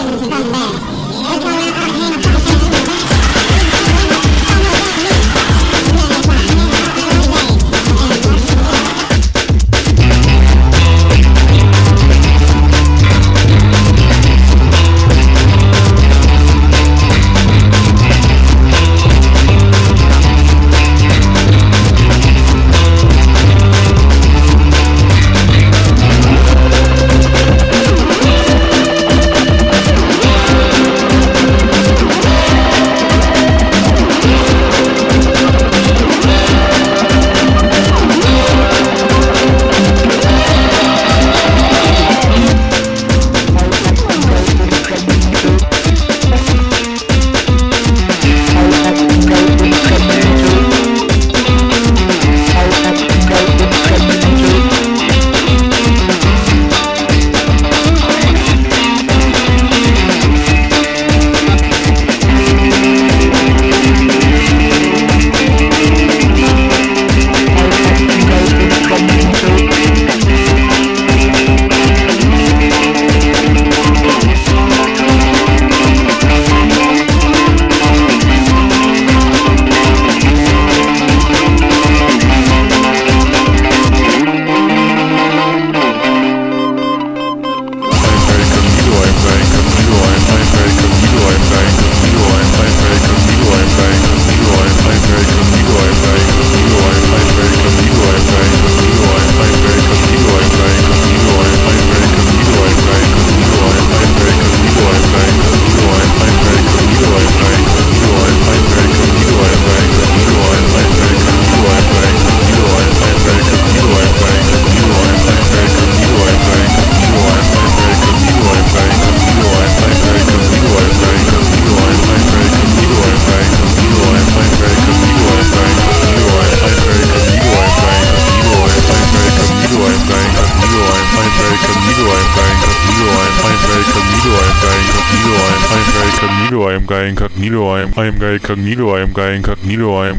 incognito, I am Guy Incogneato, I am very cognito I am guying cut me I am very cut me I am guying cut me do I'm I am Guy Incogneato, I am Guy Incogneato, I am